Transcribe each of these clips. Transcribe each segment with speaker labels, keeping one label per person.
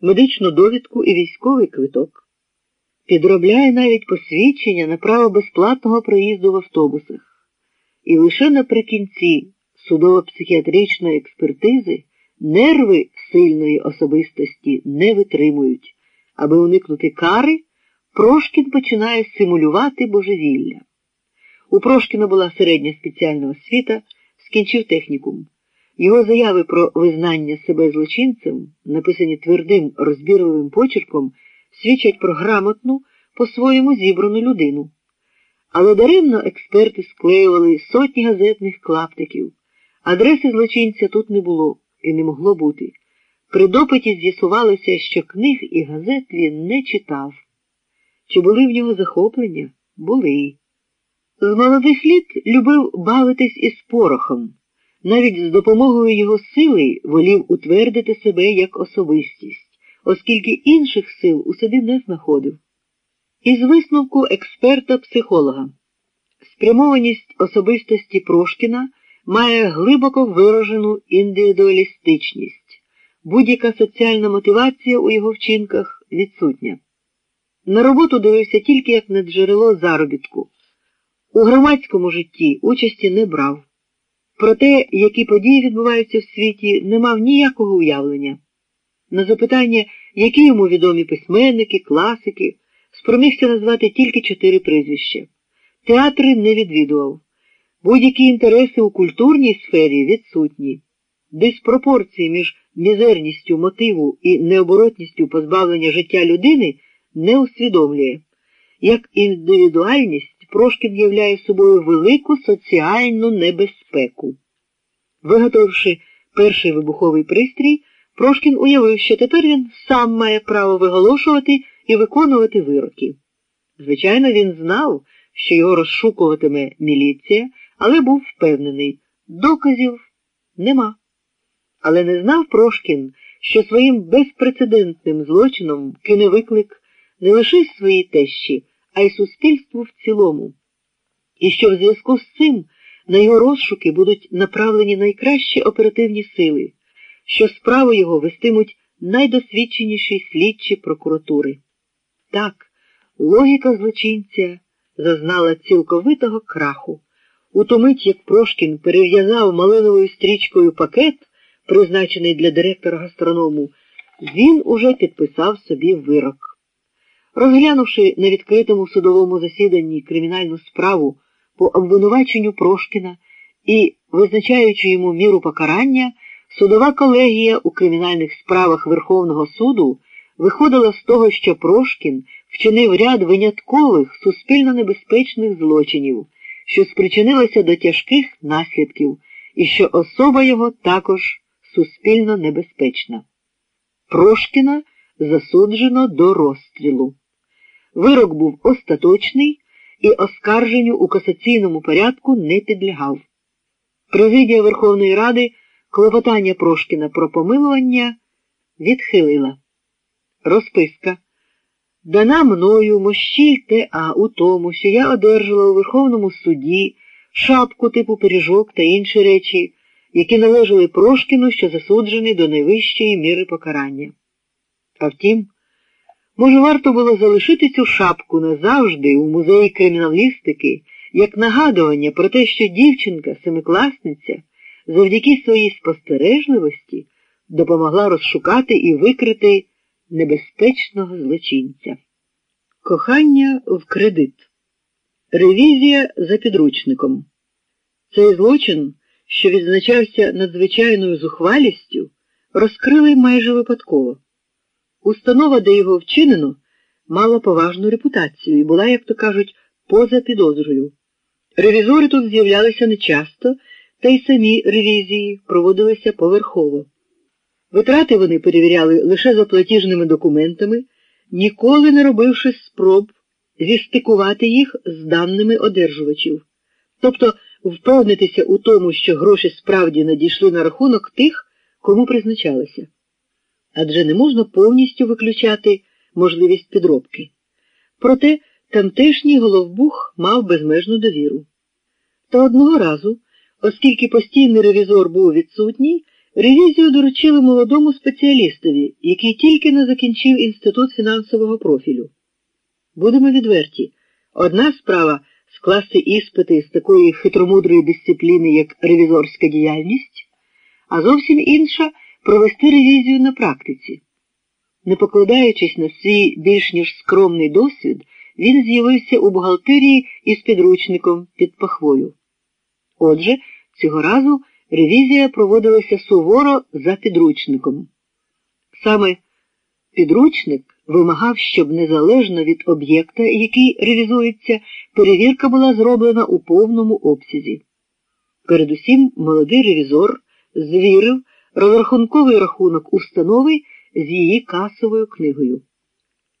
Speaker 1: медичну довідку і військовий квиток. Підробляє навіть посвідчення на право безплатного проїзду в автобусах. І лише наприкінці судово-психіатричної експертизи нерви сильної особистості не витримують. Аби уникнути кари, Прошкін починає симулювати божевілля. У Прошкіна була середня спеціальна освіта, скінчив технікум. Його заяви про визнання себе злочинцем, написані твердим розбірливим почерком, свідчать про грамотну, по-своєму зібрану людину. Але даремно експерти склеювали сотні газетних клаптиків. Адреси злочинця тут не було і не могло бути. При допиті з'ясувалося, що книг і газет він не читав. Чи були в нього захоплення? Були. З молодих літ любив бавитись із порохом, навіть з допомогою його сили волів утвердити себе як особистість, оскільки інших сил у собі не знаходив. Із висновку експерта-психолога спрямованість особистості Прошкіна має глибоко виражену індивідуалістичність, будь-яка соціальна мотивація у його вчинках відсутня. На роботу дивився тільки як на джерело заробітку. У громадському житті участі не брав. Про те, які події відбуваються в світі, не мав ніякого уявлення. На запитання, які йому відомі письменники, класики, спромігся назвати тільки чотири прізвища. Театри не відвідував. Будь-які інтереси у культурній сфері відсутні. Диспропорції між мізерністю мотиву і необоротністю позбавлення життя людини не усвідомлює. Як індивідуальність Прошкін являє собою велику соціальну небезпеку. Виготовивши перший вибуховий пристрій, Прошкін уявив, що тепер він сам має право виголошувати і виконувати вироки. Звичайно, він знав, що його розшукуватиме міліція, але був впевнений, доказів нема. Але не знав Прошкін, що своїм безпрецедентним злочином кине виклик не лише своїй тещі, а й суспільству в цілому, і що в зв'язку з цим на його розшуки будуть направлені найкращі оперативні сили, що справу його вестимуть найдосвідченіші слідчі прокуратури. Так, логіка злочинця зазнала цілковитого краху. У ту мить, як Прошкін перев'язав малиновою стрічкою пакет, призначений для директора гастроному, він уже підписав собі вирок. Розглянувши на відкритому судовому засіданні кримінальну справу по обвинуваченню Прошкіна і визначаючи йому міру покарання, судова колегія у кримінальних справах Верховного суду виходила з того, що Прошкін вчинив ряд виняткових суспільно небезпечних злочинів, що спричинилися до тяжких наслідків, і що особа його також суспільно небезпечна. Прошкіна засуджено до розстрілу. Вирок був остаточний і оскарженню у касаційному порядку не підлягав. Президія Верховної Ради клопотання Прошкіна про помилування відхилила. Розписка. Дана мною мощіль ТА у тому, що я одержала у Верховному суді шапку типу пиріжок та інші речі, які належали Прошкіну, що засуджений до найвищої міри покарання. А втім, може, варто було залишити цю шапку назавжди у музеї криміналістики як нагадування про те, що дівчинка, семикласниця, завдяки своїй спостережливості допомогла розшукати і викрити небезпечного злочинця. Кохання в кредит. Ревізія за підручником. Цей злочин, що відзначався надзвичайною зухвалістю, розкрили майже випадково. Установа, де його вчинено, мала поважну репутацію і була, як то кажуть, поза підозрою. Ревізори тут з'являлися нечасто, та й самі ревізії проводилися поверхово. Витрати вони перевіряли лише за платіжними документами, ніколи не робивши спроб зістикувати їх з даними одержувачів, тобто впевнитися у тому, що гроші справді надійшли на рахунок тих, кому призначалися. Адже не можна повністю виключати можливість підробки. Проте тамтешній головбух мав безмежну довіру. Та одного разу, оскільки постійний ревізор був відсутній, Ревізію доручили молодому спеціалістові, який тільки не закінчив інститут фінансового профілю. Будемо відверті. Одна справа скласти іспити з такої хитромудрої дисципліни, як ревізорська діяльність, а зовсім інша провести ревізію на практиці. Не покладаючись на свій більш ніж скромний досвід, він з'явився у бухгалтерії із підручником під пахвою. Отже, цього разу ревізія проводилася суворо за підручником. Саме підручник вимагав, щоб незалежно від об'єкта, який ревізується, перевірка була зроблена у повному обсязі. Передусім, молодий ревізор звірив розрахунковий рахунок установи з її касовою книгою.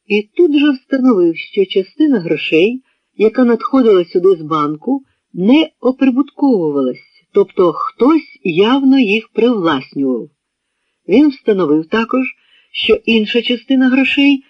Speaker 1: І тут же встановив, що частина грошей, яка надходила сюди з банку, не оприбутковувалась, тобто хтось явно їх привласнював. Він встановив також, що інша частина грошей